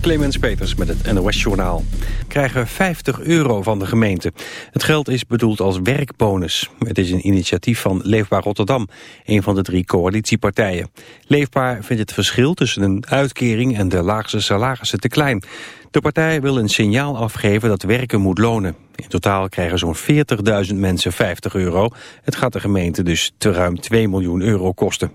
Clemens Peters met het NOS-journaal. Krijgen 50 euro van de gemeente. Het geld is bedoeld als werkbonus. Het is een initiatief van Leefbaar Rotterdam, een van de drie coalitiepartijen. Leefbaar vindt het verschil tussen een uitkering en de laagste salarissen te klein. De partij wil een signaal afgeven dat werken moet lonen. In totaal krijgen zo'n 40.000 mensen 50 euro. Het gaat de gemeente dus te ruim 2 miljoen euro kosten.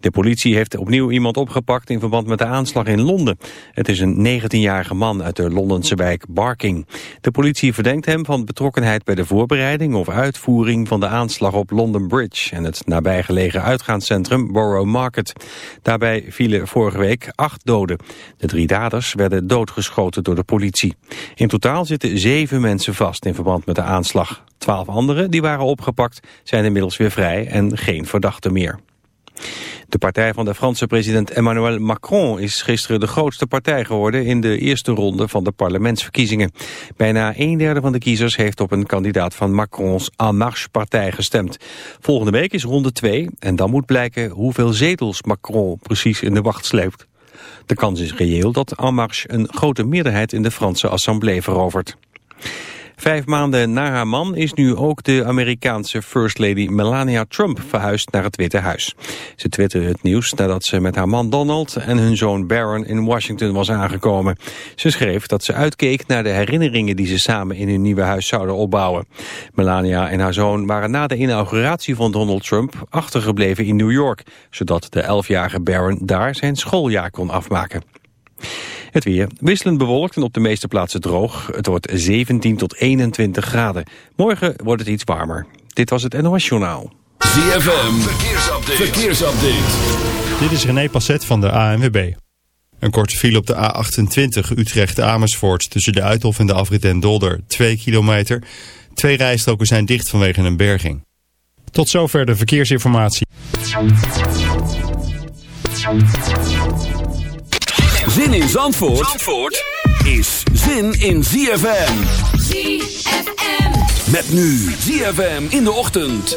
De politie heeft opnieuw iemand opgepakt in verband met de aanslag in Londen. Het is een 19-jarige man uit de Londense wijk Barking. De politie verdenkt hem van betrokkenheid bij de voorbereiding of uitvoering van de aanslag op London Bridge en het nabijgelegen uitgaanscentrum Borough Market. Daarbij vielen vorige week acht doden. De drie daders werden doodgeschoten door de politie. In totaal zitten zeven mensen vast in verband met de aanslag. Twaalf anderen die waren opgepakt zijn inmiddels weer vrij en geen verdachte meer. De partij van de Franse president Emmanuel Macron is gisteren de grootste partij geworden in de eerste ronde van de parlementsverkiezingen. Bijna een derde van de kiezers heeft op een kandidaat van Macrons En Marche partij gestemd. Volgende week is ronde 2 en dan moet blijken hoeveel zetels Macron precies in de wacht sleept. De kans is reëel dat En Marche een grote meerderheid in de Franse assemblée verovert. Vijf maanden na haar man is nu ook de Amerikaanse First Lady Melania Trump verhuisd naar het Witte Huis. Ze twitterde het nieuws nadat ze met haar man Donald en hun zoon Barron in Washington was aangekomen. Ze schreef dat ze uitkeek naar de herinneringen die ze samen in hun nieuwe huis zouden opbouwen. Melania en haar zoon waren na de inauguratie van Donald Trump achtergebleven in New York, zodat de elfjarige Barron daar zijn schooljaar kon afmaken. Het weer wisselend bewolkt en op de meeste plaatsen droog. Het wordt 17 tot 21 graden. Morgen wordt het iets warmer. Dit was het NOS Journaal. ZFM, verkeersupdate. verkeersupdate. Dit is René Passet van de ANWB. Een korte file op de A28 Utrecht-Amersfoort tussen de Uithof en de afrit en Dolder. 2 kilometer. Twee rijstroken zijn dicht vanwege een berging. Tot zover de verkeersinformatie. Zin in Zandvoort, Zandvoort is zin in ZFM. ZFM. Met nu ZFM in de ochtend.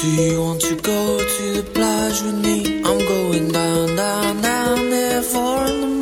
Do you want to go to the plage with me? I'm going down, down, down there for the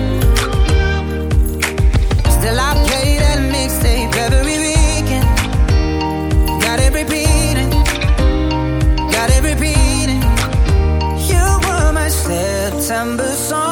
December song.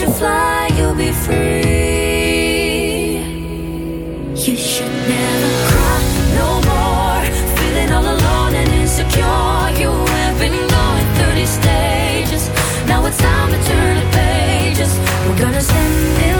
you fly, you'll be free. You should never cry no more. Feeling all alone and insecure. You have been going 30 stages. Now it's time to turn the pages. We're gonna send it.